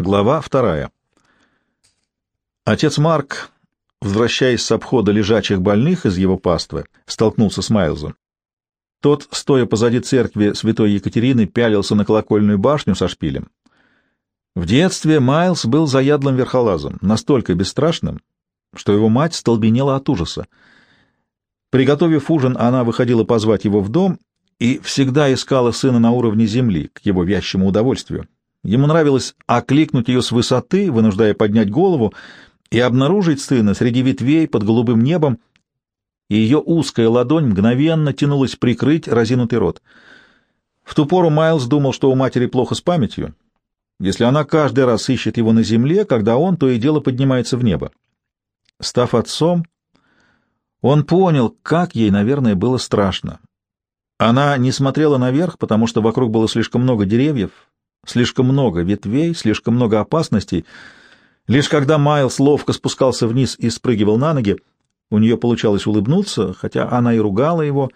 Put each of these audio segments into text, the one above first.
Глава вторая. Отец Марк, возвращаясь с обхода лежачих больных из его паствы, столкнулся с Майлзом. Тот, стоя позади церкви святой Екатерины, пялился на колокольную башню со шпилем. В детстве Майлз был заядлым верхолазом, настолько бесстрашным, что его мать столбенела от ужаса. Приготовив ужин, она выходила позвать его в дом и всегда искала сына на уровне земли, к его вящему удовольствию. Ему нравилось окликнуть ее с высоты, вынуждая поднять голову, и обнаружить сына среди ветвей под голубым небом, и ее узкая ладонь мгновенно тянулась прикрыть разинутый рот. В ту пору Майлз думал, что у матери плохо с памятью, если она каждый раз ищет его на земле, когда он то и дело поднимается в небо. Став отцом, он понял, как ей, наверное, было страшно. Она не смотрела наверх, потому что вокруг было слишком много деревьев, Слишком много ветвей, слишком много опасностей. Лишь когда Майлз ловко спускался вниз и спрыгивал на ноги, у нее получалось улыбнуться, хотя она и ругала его,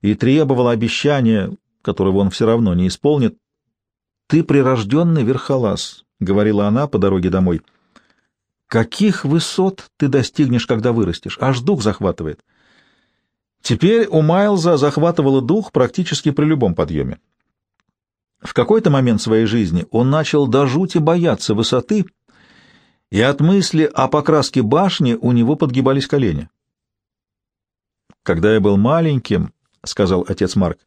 и требовала обещания, которого он все равно не исполнит. «Ты прирожденный верхолаз», — говорила она по дороге домой. «Каких высот ты достигнешь, когда вырастешь? Аж дух захватывает». Теперь у Майлза захватывало дух практически при любом подъеме. В какой-то момент своей жизни он начал до жути бояться высоты, и от мысли о покраске башни у него подгибались колени. «Когда я был маленьким, — сказал отец Марк,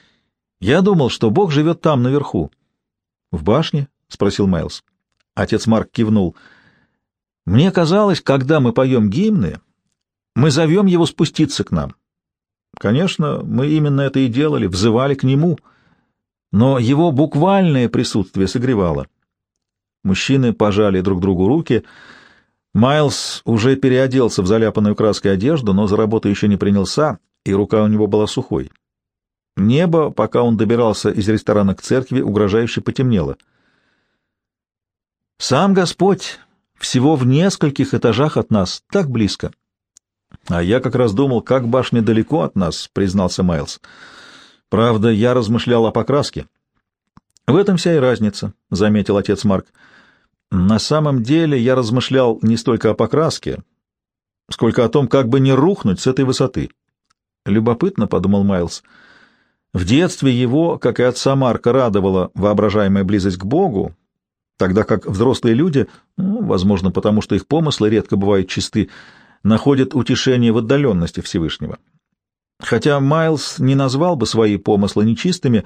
— я думал, что Бог живет там, наверху». «В башне?» — спросил Майлз. Отец Марк кивнул. «Мне казалось, когда мы поем гимны, мы зовем его спуститься к нам. Конечно, мы именно это и делали, взывали к нему» но его буквальное присутствие согревало. Мужчины пожали друг другу руки. Майлз уже переоделся в заляпанную краской одежду, но за работу еще не принялся, и рука у него была сухой. Небо, пока он добирался из ресторана к церкви, угрожающе потемнело. «Сам Господь всего в нескольких этажах от нас, так близко». «А я как раз думал, как башня далеко от нас», — признался Майлз. Правда, я размышлял о покраске. В этом вся и разница, — заметил отец Марк. На самом деле я размышлял не столько о покраске, сколько о том, как бы не рухнуть с этой высоты. Любопытно, — подумал Майлз. В детстве его, как и отца Марка, радовала воображаемая близость к Богу, тогда как взрослые люди, ну, возможно, потому что их помыслы редко бывают чисты, находят утешение в отдаленности Всевышнего. Хотя Майлз не назвал бы свои помыслы нечистыми,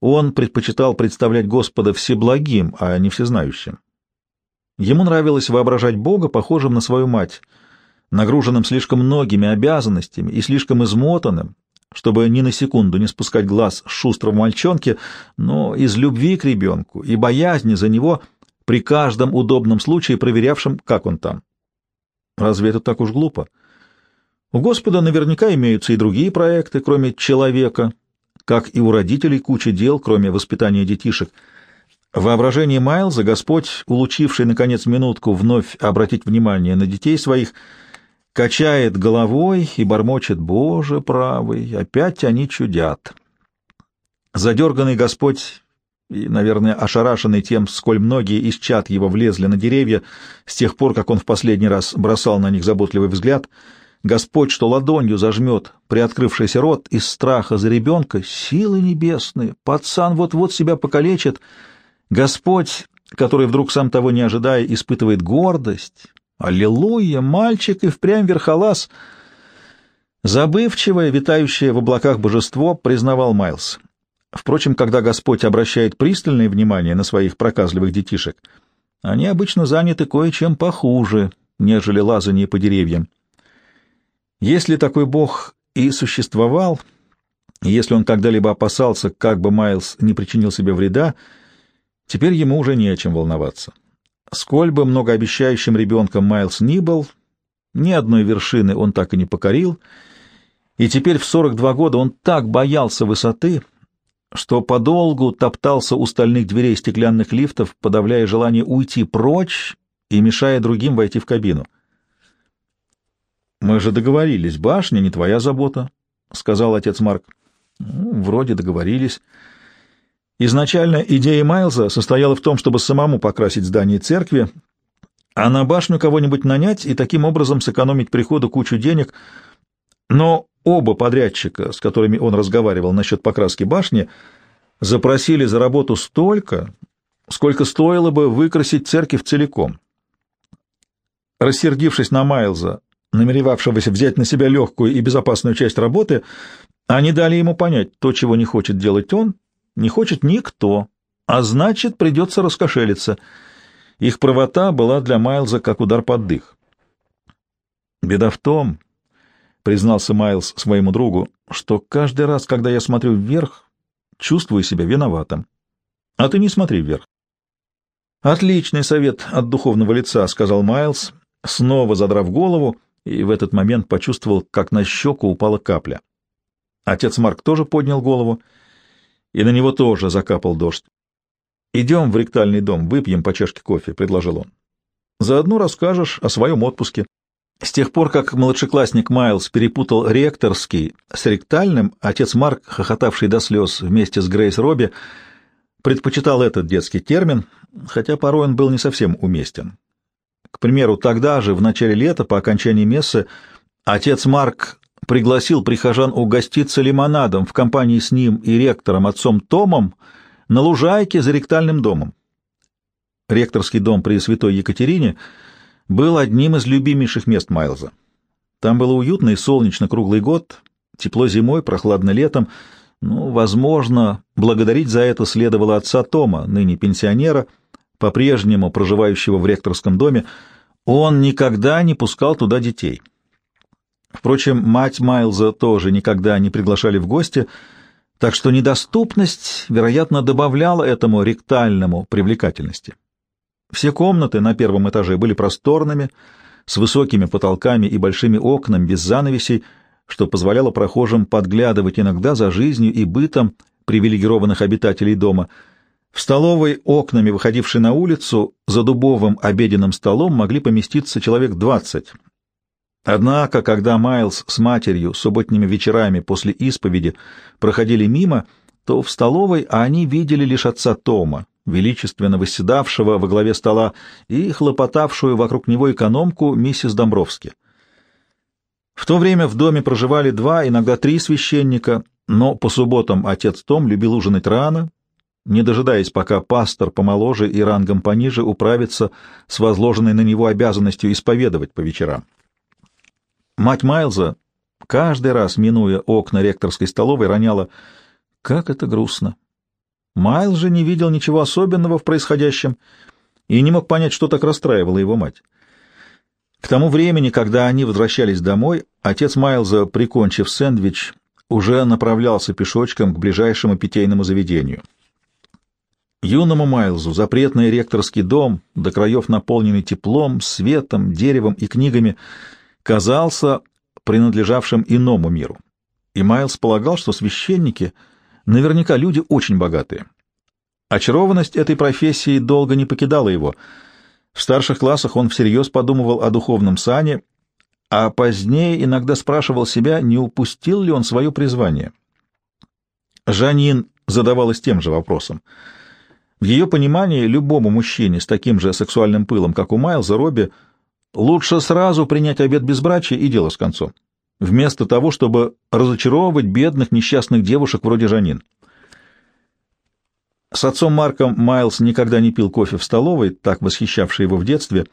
он предпочитал представлять Господа всеблагим, а не всезнающим. Ему нравилось воображать Бога похожим на свою мать, нагруженным слишком многими обязанностями и слишком измотанным, чтобы ни на секунду не спускать глаз шустрого мальчонки, но из любви к ребенку и боязни за него при каждом удобном случае проверявшим, как он там. Разве это так уж глупо? У Господа наверняка имеются и другие проекты, кроме человека, как и у родителей куча дел, кроме воспитания детишек. В воображении Майлза Господь, улучивший, наконец, минутку вновь обратить внимание на детей своих, качает головой и бормочет «Боже правый, опять они чудят». Задерганный Господь и, наверное, ошарашенный тем, сколь многие из чад его влезли на деревья с тех пор, как он в последний раз бросал на них заботливый взгляд — Господь, что ладонью зажмет приоткрывшийся рот из страха за ребенка, силы небесные, пацан вот-вот себя покалечит. Господь, который вдруг сам того не ожидая, испытывает гордость. Аллилуйя, мальчик и впрямь верхолаз. Забывчивое, витающее в облаках божество, признавал Майлз. Впрочем, когда Господь обращает пристальное внимание на своих проказливых детишек, они обычно заняты кое-чем похуже, нежели лазание по деревьям. Если такой бог и существовал, если он когда-либо опасался, как бы Майлз не причинил себе вреда, теперь ему уже не о чем волноваться. Сколь бы многообещающим ребенком Майлз ни был, ни одной вершины он так и не покорил, и теперь в 42 года он так боялся высоты, что подолгу топтался у стальных дверей стеклянных лифтов, подавляя желание уйти прочь и мешая другим войти в кабину. Мы же договорились, башня не твоя забота, — сказал отец Марк. Ну, вроде договорились. Изначально идея Майлза состояла в том, чтобы самому покрасить здание церкви, а на башню кого-нибудь нанять и таким образом сэкономить приходу кучу денег, но оба подрядчика, с которыми он разговаривал насчет покраски башни, запросили за работу столько, сколько стоило бы выкрасить церковь целиком. Рассердившись на Майлза, намеревавшегося взять на себя легкую и безопасную часть работы, они дали ему понять, то, чего не хочет делать он, не хочет никто, а значит, придется раскошелиться. Их правота была для Майлза как удар под дых. «Беда в том, — признался Майлз своему другу, — что каждый раз, когда я смотрю вверх, чувствую себя виноватым. А ты не смотри вверх. «Отличный совет от духовного лица», — сказал Майлз, снова задрав голову, и в этот момент почувствовал, как на щеку упала капля. Отец Марк тоже поднял голову, и на него тоже закапал дождь. «Идем в ректальный дом, выпьем по чашке кофе», — предложил он. «Заодно расскажешь о своем отпуске». С тех пор, как младшеклассник Майлз перепутал ректорский с ректальным, отец Марк, хохотавший до слез вместе с Грейс Робби, предпочитал этот детский термин, хотя порой он был не совсем уместен. К примеру, тогда же, в начале лета, по окончании мессы, отец Марк пригласил прихожан угоститься лимонадом в компании с ним и ректором, отцом Томом, на лужайке за ректальным домом. Ректорский дом при Святой Екатерине был одним из любимейших мест Майлза. Там было уютно и солнечно круглый год, тепло зимой, прохладно летом, ну, возможно, благодарить за это следовало отца Тома, ныне пенсионера, по-прежнему проживающего в ректорском доме. Он никогда не пускал туда детей. Впрочем, мать Майлза тоже никогда не приглашали в гости, так что недоступность, вероятно, добавляла этому ректальному привлекательности. Все комнаты на первом этаже были просторными, с высокими потолками и большими окнами без занавесей, что позволяло прохожим подглядывать иногда за жизнью и бытом привилегированных обитателей дома. В столовой, окнами, выходившей на улицу, за дубовым обеденным столом могли поместиться человек двадцать. Однако, когда Майлз с матерью субботними вечерами после исповеди проходили мимо, то в столовой они видели лишь отца Тома, величественно восседавшего во главе стола, и хлопотавшую вокруг него экономку миссис Домбровски. В то время в доме проживали два, иногда три священника, но по субботам отец Том любил ужинать рано, не дожидаясь, пока пастор помоложе и рангом пониже управится с возложенной на него обязанностью исповедовать по вечерам. Мать Майлза, каждый раз, минуя окна ректорской столовой, роняла «Как это грустно!» Майл же не видел ничего особенного в происходящем и не мог понять, что так расстраивало его мать. К тому времени, когда они возвращались домой, отец Майлза, прикончив сэндвич, уже направлялся пешочком к ближайшему питейному заведению. Юному Майлзу запретный ректорский дом, до краев наполненный теплом, светом, деревом и книгами, казался принадлежавшим иному миру. И Майлз полагал, что священники наверняка люди очень богатые. Очарованность этой профессии долго не покидала его — в старших классах он всерьез подумывал о духовном сане, а позднее иногда спрашивал себя, не упустил ли он свое призвание. Жанин задавалась тем же вопросом. В ее понимании любому мужчине с таким же сексуальным пылом, как у Майлза Робби, лучше сразу принять обет безбрачия и дело с концом, вместо того, чтобы разочаровывать бедных несчастных девушек вроде Жанин. С отцом Марком Майлз никогда не пил кофе в столовой, так восхищавшей его в детстве.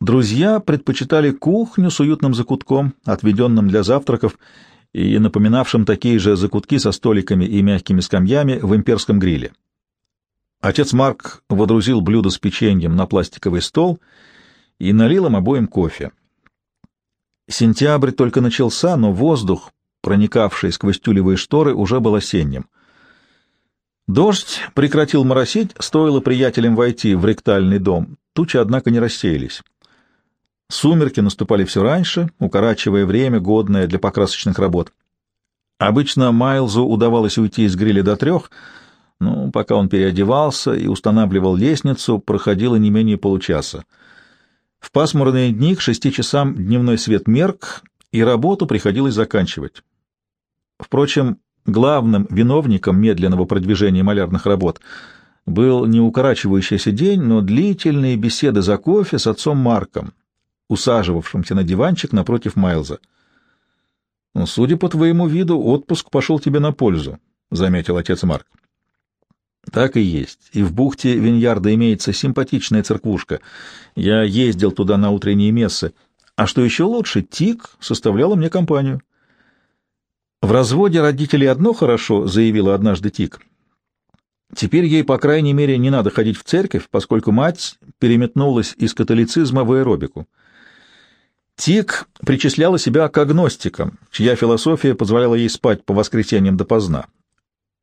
Друзья предпочитали кухню с уютным закутком, отведенным для завтраков, и напоминавшим такие же закутки со столиками и мягкими скамьями в имперском гриле. Отец Марк водрузил блюдо с печеньем на пластиковый стол и налил им обоим кофе. Сентябрь только начался, но воздух, проникавший сквозь тюлевые шторы, уже был осенним — Дождь прекратил моросить, стоило приятелям войти в ректальный дом. Тучи, однако, не рассеялись. Сумерки наступали все раньше, укорачивая время, годное для покрасочных работ. Обычно Майлзу удавалось уйти из гриля до трех, но пока он переодевался и устанавливал лестницу, проходило не менее получаса. В пасмурные дни к шести часам дневной свет мерк, и работу приходилось заканчивать. Впрочем, главным виновником медленного продвижения малярных работ был не укорачивающийся день, но длительные беседы за кофе с отцом Марком, усаживавшимся на диванчик напротив Майлза. «Ну, «Судя по твоему виду, отпуск пошел тебе на пользу», — заметил отец Марк. «Так и есть. И в бухте Виньярда имеется симпатичная церквушка. Я ездил туда на утренние мессы. А что еще лучше, Тик составляла мне компанию». «В разводе родителей одно хорошо», — заявила однажды Тик. «Теперь ей, по крайней мере, не надо ходить в церковь, поскольку мать переметнулась из католицизма в аэробику». Тик причисляла себя к агностикам, чья философия позволяла ей спать по воскресеньям допоздна.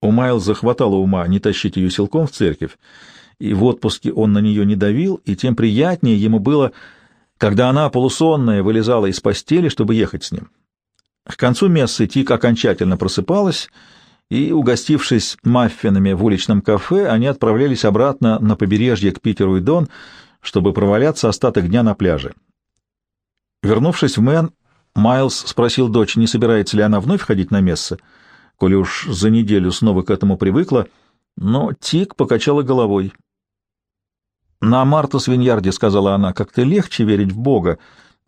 У Майлза хватало ума не тащить ее силком в церковь, и в отпуске он на нее не давил, и тем приятнее ему было, когда она, полусонная, вылезала из постели, чтобы ехать с ним. К концу мессы Тик окончательно просыпалась, и, угостившись маффинами в уличном кафе, они отправлялись обратно на побережье к Питеру и Дон, чтобы проваляться остаток дня на пляже. Вернувшись в Мэн, Майлз спросил дочь, не собирается ли она вновь ходить на мессы, коли уж за неделю снова к этому привыкла, но Тик покачала головой. «На Мартас-Виньярде, — сказала она, — как-то легче верить в Бога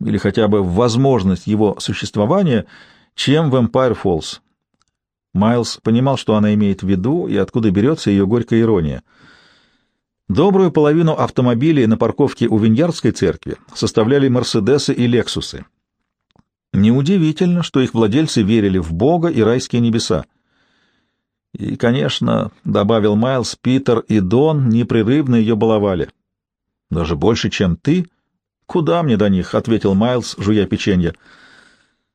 или хотя бы в возможность его существования, чем в Эмпайр Фоллс». Майлз понимал, что она имеет в виду и откуда берется ее горькая ирония — Добрую половину автомобилей на парковке у Виньярдской церкви составляли «Мерседесы» и «Лексусы». Неудивительно, что их владельцы верили в Бога и райские небеса. И, конечно, — добавил Майлз, — Питер и Дон непрерывно ее баловали. «Даже больше, чем ты?» «Куда мне до них?» — ответил Майлз, жуя печенье.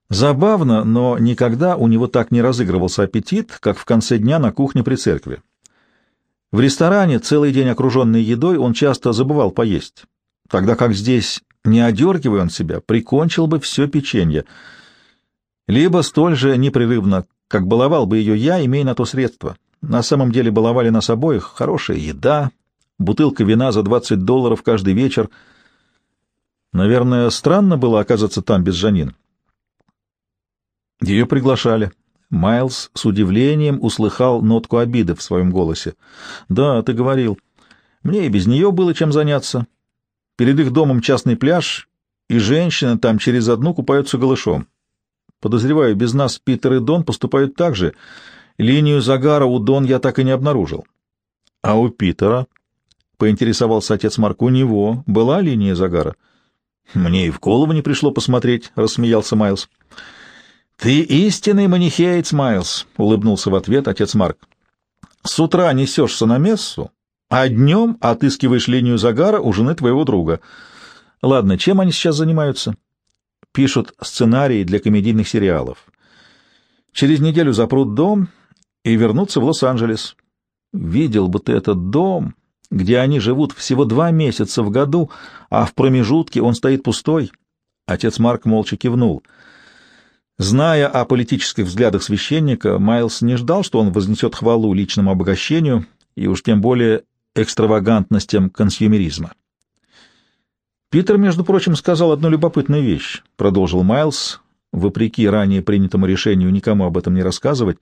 Забавно, но никогда у него так не разыгрывался аппетит, как в конце дня на кухне при церкви. В ресторане, целый день окруженный едой, он часто забывал поесть, тогда как здесь, не одергивая он себя, прикончил бы все печенье. Либо столь же непрерывно, как баловал бы ее я, имея на то средства. На самом деле баловали нас обоих хорошая еда, бутылка вина за 20 долларов каждый вечер. Наверное, странно было оказаться там без Жанин. Ее приглашали. Майлз с удивлением услыхал нотку обиды в своем голосе. «Да, ты говорил. Мне и без нее было чем заняться. Перед их домом частный пляж, и женщины там через одну купаются голышом. Подозреваю, без нас Питер и Дон поступают так же. Линию загара у Дон я так и не обнаружил». «А у Питера?» — поинтересовался отец Марк. «У него была линия загара?» «Мне и в голову не пришло посмотреть», — рассмеялся Майлз. «Ты истинный манихеец, Майлз», — улыбнулся в ответ отец Марк. «С утра несешься на мессу, а днем отыскиваешь линию загара у жены твоего друга. Ладно, чем они сейчас занимаются?» «Пишут сценарии для комедийных сериалов. Через неделю запрут дом и вернутся в Лос-Анджелес. Видел бы ты этот дом, где они живут всего два месяца в году, а в промежутке он стоит пустой». Отец Марк молча кивнул — Зная о политических взглядах священника, Майлз не ждал, что он вознесет хвалу личному обогащению и уж тем более экстравагантностям консюмеризма. «Питер, между прочим, сказал одну любопытную вещь», — продолжил Майлз, вопреки ранее принятому решению никому об этом не рассказывать.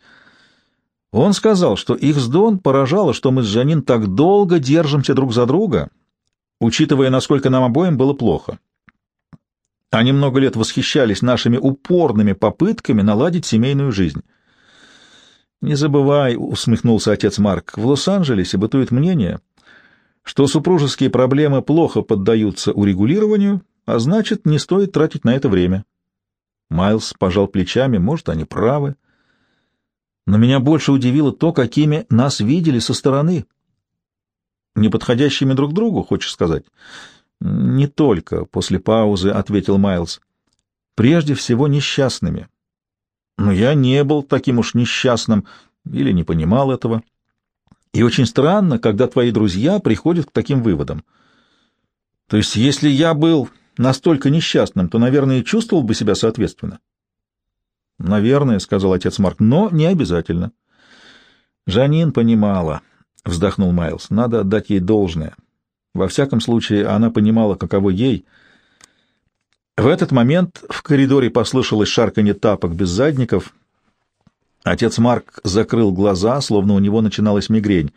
«Он сказал, что их с Дон поражало, что мы с Жанин так долго держимся друг за друга, учитывая, насколько нам обоим было плохо. Они много лет восхищались нашими упорными попытками наладить семейную жизнь. «Не забывай», — усмехнулся отец Марк, — «в Лос-Анджелесе бытует мнение, что супружеские проблемы плохо поддаются урегулированию, а значит, не стоит тратить на это время». Майлз пожал плечами, может, они правы. Но меня больше удивило то, какими нас видели со стороны. Неподходящими друг другу, хочешь сказать? «Не только», — после паузы ответил Майлз. «Прежде всего несчастными». «Но я не был таким уж несчастным или не понимал этого. И очень странно, когда твои друзья приходят к таким выводам. То есть, если я был настолько несчастным, то, наверное, чувствовал бы себя соответственно». «Наверное», — сказал отец Марк, — «но не обязательно». «Жанин понимала», — вздохнул Майлз, — «надо отдать ей должное». Во всяком случае, она понимала, каково ей. В этот момент в коридоре послышалось шарканье тапок без задников. Отец Марк закрыл глаза, словно у него начиналась мигрень.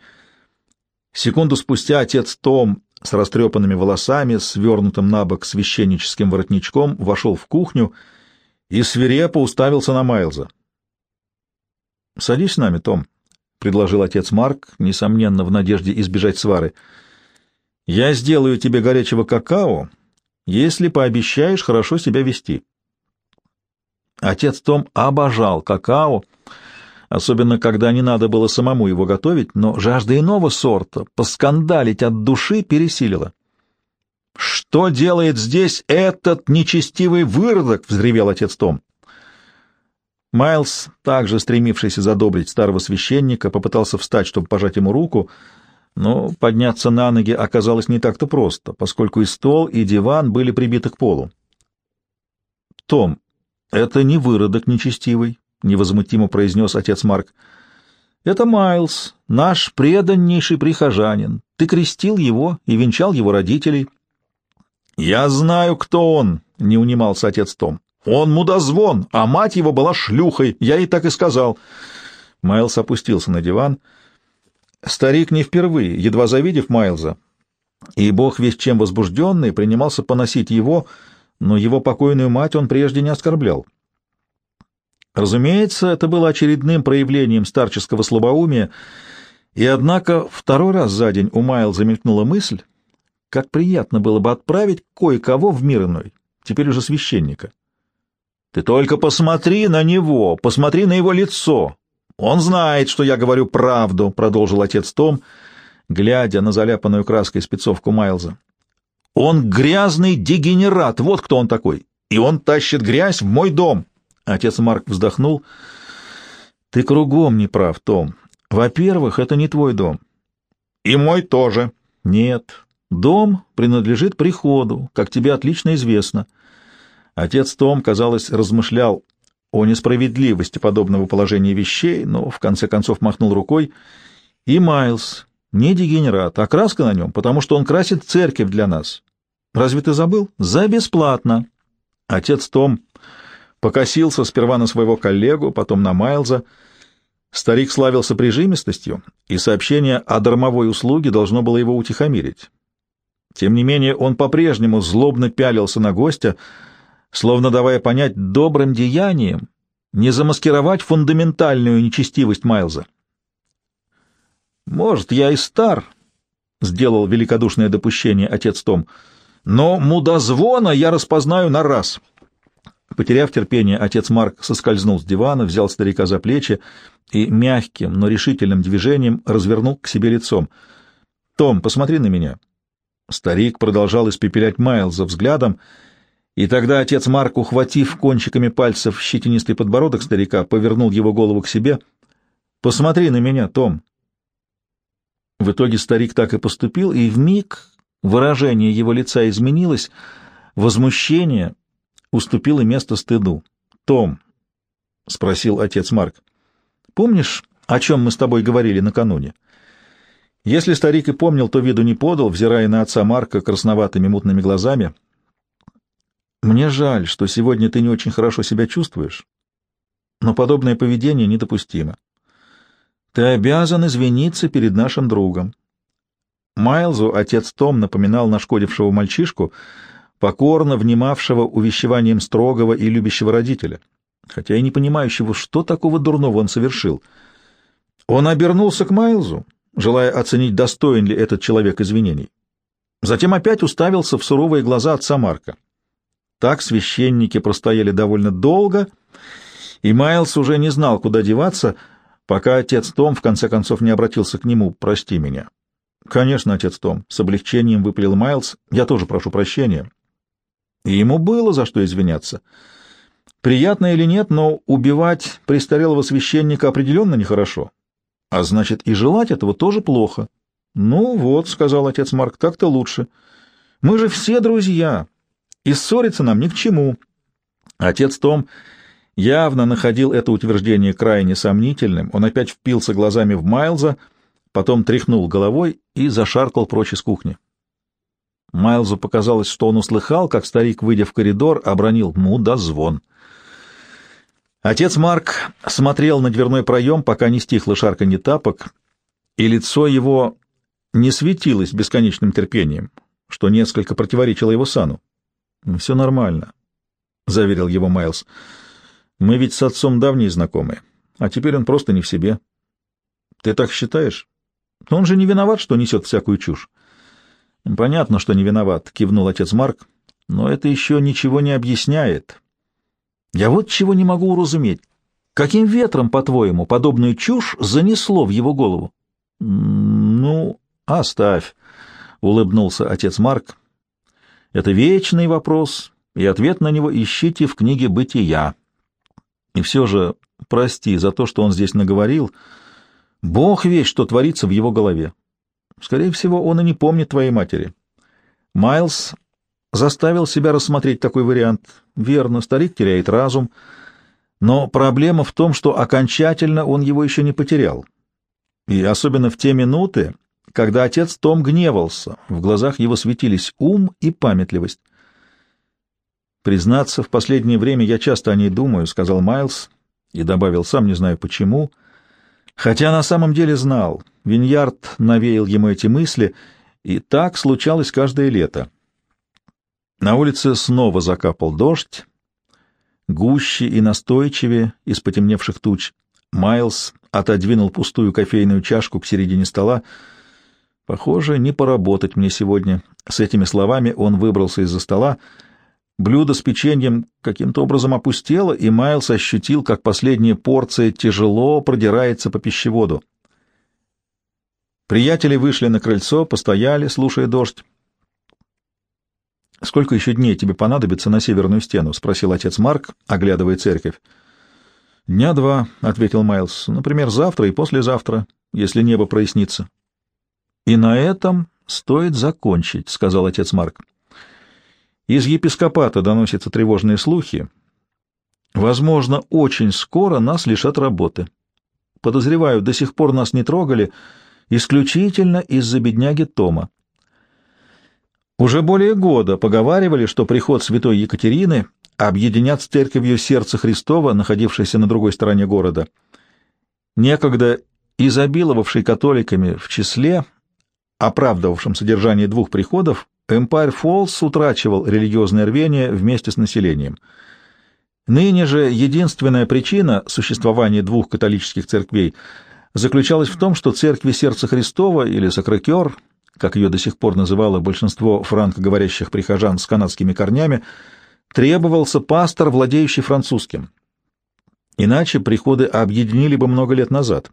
Секунду спустя отец Том с растрепанными волосами, свернутым на бок священническим воротничком, вошел в кухню и свирепо уставился на Майлза. — Садись с нами, Том, — предложил отец Марк, несомненно, в надежде избежать свары. — Я сделаю тебе горячего какао, если пообещаешь хорошо себя вести. Отец Том обожал какао, особенно когда не надо было самому его готовить, но жажда иного сорта, поскандалить от души пересилила. «Что делает здесь этот нечестивый выродок?» — взревел отец Том. Майлз, также стремившийся задобрить старого священника, попытался встать, чтобы пожать ему руку, но подняться на ноги оказалось не так-то просто, поскольку и стол, и диван были прибиты к полу. «Том, это не выродок нечестивый», — невозмутимо произнес отец Марк. «Это Майлз, наш преданнейший прихожанин. Ты крестил его и венчал его родителей». «Я знаю, кто он», — не унимался отец Том. «Он мудозвон, а мать его была шлюхой, я ей так и сказал». Майлз опустился на диван. Старик не впервые, едва завидев Майлза, и бог весь чем возбужденный, принимался поносить его, но его покойную мать он прежде не оскорблял. Разумеется, это было очередным проявлением старческого слабоумия, и однако второй раз за день у Майл замелькнула мысль, как приятно было бы отправить кое-кого в мир иной, теперь уже священника. «Ты только посмотри на него, посмотри на его лицо! Он знает, что я говорю правду», — продолжил отец Том, глядя на заляпанную краской спецовку Майлза. «Он грязный дегенерат, вот кто он такой, и он тащит грязь в мой дом». Отец Марк вздохнул. «Ты кругом не прав, Том. Во-первых, это не твой дом». «И мой тоже». «Нет. Дом принадлежит приходу, как тебе отлично известно». Отец Том, казалось, размышлял о несправедливости подобного положения вещей, но в конце концов махнул рукой. «И Майлз, не дегенерат, а краска на нем, потому что он красит церковь для нас. Разве ты забыл? За бесплатно». Отец Том покосился сперва на своего коллегу, потом на Майлза. Старик славился прижимистостью, и сообщение о дармовой услуге должно было его утихомирить. Тем не менее, он по-прежнему злобно пялился на гостя, словно давая понять добрым деянием не замаскировать фундаментальную нечестивость Майлза. «Может, я и стар», — сделал великодушное допущение отец Том, — «но мудозвона я распознаю на раз». Потеряв терпение, отец Марк соскользнул с дивана, взял старика за плечи и мягким, но решительным движением развернул к себе лицом. «Том, посмотри на меня». Старик продолжал испепелять Майлза взглядом, и тогда отец Марк, ухватив кончиками пальцев щетинистый подбородок старика, повернул его голову к себе. «Посмотри на меня, Том». В итоге старик так и поступил, и вмиг выражение его лица изменилось, возмущение — уступило место стыду. «Том», — спросил отец Марк, — «помнишь, о чем мы с тобой говорили накануне?» Если старик и помнил, то виду не подал, взирая на отца Марка красноватыми мутными глазами. «Мне жаль, что сегодня ты не очень хорошо себя чувствуешь, но подобное поведение недопустимо. Ты обязан извиниться перед нашим другом». Майлзу отец Том напоминал нашкодившего мальчишку — покорно внимавшего увещеванием строгого и любящего родителя, хотя и не понимающего, что такого дурного он совершил. Он обернулся к Майлзу, желая оценить, достоин ли этот человек извинений. Затем опять уставился в суровые глаза отца Марка. Так священники простояли довольно долго, и Майлз уже не знал, куда деваться, пока отец Том в конце концов не обратился к нему «Прости меня». «Конечно, отец Том», — с облегчением выпалил Майлз, — «я тоже прошу прощения и ему было за что извиняться. Приятно или нет, но убивать престарелого священника определенно нехорошо. А значит, и желать этого тоже плохо. «Ну вот», — сказал отец Марк, — «так-то лучше. Мы же все друзья, и ссориться нам ни к чему». Отец Том явно находил это утверждение крайне сомнительным. Он опять впился глазами в Майлза, потом тряхнул головой и зашаркал прочь из кухни. Майлзу показалось, что он услыхал, как старик, выйдя в коридор, обронил «мудозвон». Отец Марк смотрел на дверной проем, пока не стихло шарканье тапок, и лицо его не светилось бесконечным терпением, что несколько противоречило его сану. «Все нормально», — заверил его Майлз. «Мы ведь с отцом давние знакомые, а теперь он просто не в себе». «Ты так считаешь? Он же не виноват, что несет всякую чушь». «Понятно, что не виноват», — кивнул отец Марк, — «но это еще ничего не объясняет». Я вот чего не могу уразуметь. Каким ветром, по-твоему, подобную чушь занесло в его голову? — Ну, оставь, — улыбнулся отец Марк. — Это вечный вопрос, и ответ на него ищите в книге «Бытия». И все же, прости за то, что он здесь наговорил, Бог весь, что творится в его голове. Скорее всего, он и не помнит твоей матери. Майлз заставил себя рассмотреть такой вариант. Верно, старик теряет разум, но проблема в том, что окончательно он его еще не потерял. И особенно в те минуты, когда отец Том гневался, в глазах его светились ум и памятливость. «Признаться, в последнее время я часто о ней думаю», — сказал Майлз, и добавил, сам не знаю почему, хотя на самом деле знал, Виньярд навеял ему эти мысли, и так случалось каждое лето. На улице снова закапал дождь, гуще и настойчивее из потемневших туч. Майлз отодвинул пустую кофейную чашку к середине стола. «Похоже, не поработать мне сегодня». С этими словами он выбрался из-за стола. Блюдо с печеньем каким-то образом опустело, и Майлз ощутил, как последняя порция тяжело продирается по пищеводу. Приятели вышли на крыльцо, постояли, слушая дождь. «Сколько еще дней тебе понадобится на северную стену?» — спросил отец Марк, оглядывая церковь. «Дня два», — ответил Майлз. «Например, завтра и послезавтра, если небо прояснится». «И на этом стоит закончить», — сказал отец Марк. «Из епископата доносятся тревожные слухи. Возможно, очень скоро нас лишат работы. Подозреваю, до сих пор нас не трогали исключительно из-за бедняги Тома. Уже более года поговаривали, что приход святой Екатерины объединят с церковью Сердца Христова, находившейся на другой стороне города. Некогда изобиловавший католиками в числе, оправдывавшим содержание двух приходов, Эмпайр Фоллс утрачивал религиозное рвение вместе с населением. Ныне же единственная причина существования двух католических церквей заключалась в том, что церкви Сердца Христова или Сакрекер как ее до сих пор называло большинство франкоговорящих прихожан с канадскими корнями, требовался пастор, владеющий французским. Иначе приходы объединили бы много лет назад.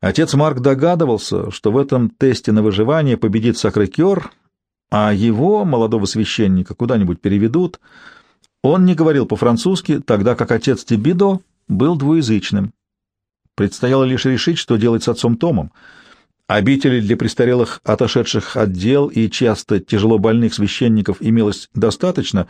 Отец Марк догадывался, что в этом тесте на выживание победит Сакрекер, а его, молодого священника, куда-нибудь переведут. Он не говорил по-французски, тогда как отец Тибидо был двуязычным. Предстояло лишь решить, что делать с отцом Томом — Обители для престарелых, отошедших от дел и часто тяжело больных священников имелось достаточно,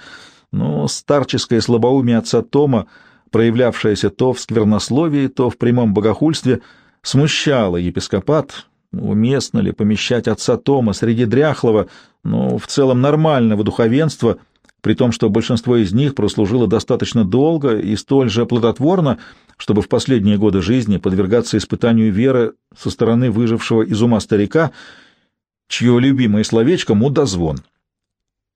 но старческое слабоумие отца Тома, проявлявшееся то в сквернословии, то в прямом богохульстве, смущало епископат. Уместно ли помещать отца Тома среди дряхлого, но в целом нормального духовенства, при том, что большинство из них прослужило достаточно долго и столь же плодотворно, чтобы в последние годы жизни подвергаться испытанию веры со стороны выжившего из ума старика, чье любимое словечко — мудозвон.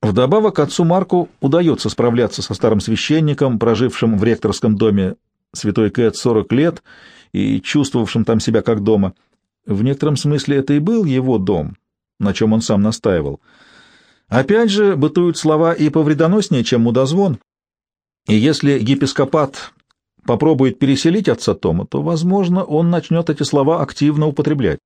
Вдобавок отцу Марку удается справляться со старым священником, прожившим в ректорском доме святой Кэт 40 лет и чувствовавшим там себя как дома. В некотором смысле это и был его дом, на чем он сам настаивал. Опять же, бытуют слова и повредоноснее, чем мудозвон, и если епископат попробует переселить отца Тома, то, возможно, он начнет эти слова активно употреблять.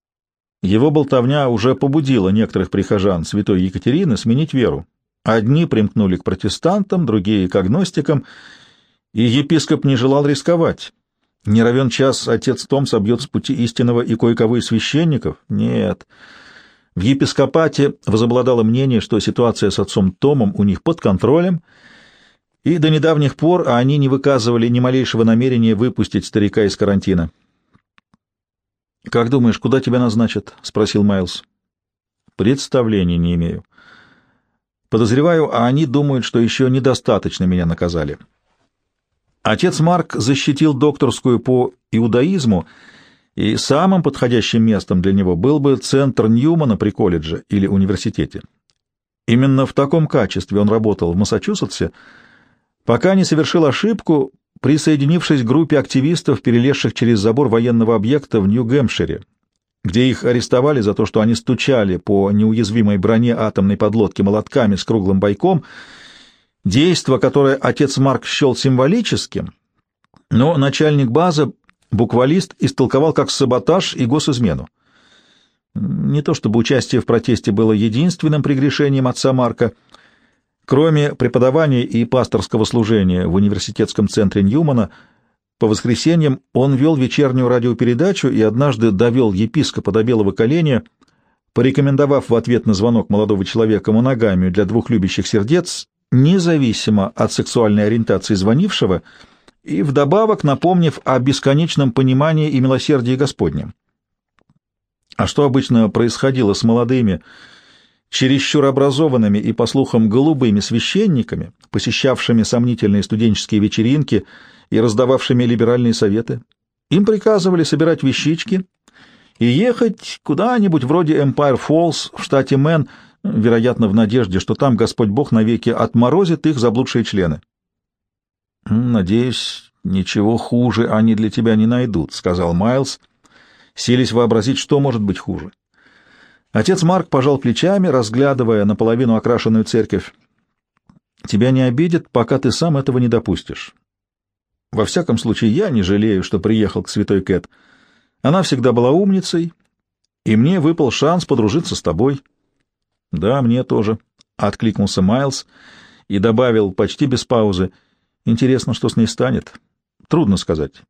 Его болтовня уже побудила некоторых прихожан святой Екатерины сменить веру. Одни примкнули к протестантам, другие — к агностикам, и епископ не желал рисковать. Не равен час отец Том собьет с пути истинного и кое-кого из священников? Нет. В епископате возобладало мнение, что ситуация с отцом Томом у них под контролем — и до недавних пор они не выказывали ни малейшего намерения выпустить старика из карантина. «Как думаешь, куда тебя назначат?» — спросил Майлз. «Представления не имею. Подозреваю, а они думают, что еще недостаточно меня наказали». Отец Марк защитил докторскую по иудаизму, и самым подходящим местом для него был бы центр Ньюмана при колледже или университете. Именно в таком качестве он работал в Массачусетсе, пока не совершил ошибку, присоединившись к группе активистов, перелезших через забор военного объекта в Нью-Гэмпшире, где их арестовали за то, что они стучали по неуязвимой броне атомной подлодки молотками с круглым бойком, действо, которое отец Марк счел символическим, но начальник базы, буквалист, истолковал как саботаж и госизмену. Не то чтобы участие в протесте было единственным прегрешением отца Марка. Кроме преподавания и пасторского служения в университетском центре Ньюмана, по воскресеньям он вел вечернюю радиопередачу и однажды довел епископа до белого коленя, порекомендовав в ответ на звонок молодого человека моногамию для двух любящих сердец, независимо от сексуальной ориентации звонившего, и вдобавок напомнив о бесконечном понимании и милосердии Господнем. А что обычно происходило с молодыми, чересчур образованными и, по слухам, голубыми священниками, посещавшими сомнительные студенческие вечеринки и раздававшими либеральные советы? Им приказывали собирать вещички и ехать куда-нибудь вроде Empire Falls в штате Мэн, вероятно, в надежде, что там Господь Бог навеки отморозит их заблудшие члены. «Надеюсь, ничего хуже они для тебя не найдут», — сказал Майлз, — сились вообразить, что может быть хуже. Отец Марк пожал плечами, разглядывая наполовину окрашенную церковь. «Тебя не обидят, пока ты сам этого не допустишь. Во всяком случае, я не жалею, что приехал к святой Кэт. Она всегда была умницей, и мне выпал шанс подружиться с тобой». «Да, мне тоже», — откликнулся Майлз и добавил почти без паузы. «Интересно, что с ней станет. Трудно сказать.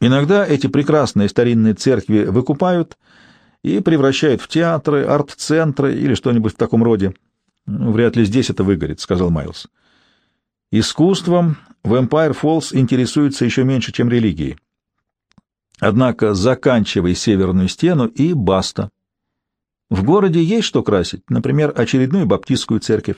Иногда эти прекрасные старинные церкви выкупают и превращают в театры, арт-центры или что-нибудь в таком роде. Вряд ли здесь это выгорит, — сказал Майлз. Искусством в Empire Falls интересуется еще меньше, чем религией. Однако заканчивай северную стену и баста. В городе есть что красить, например, очередную баптистскую церковь.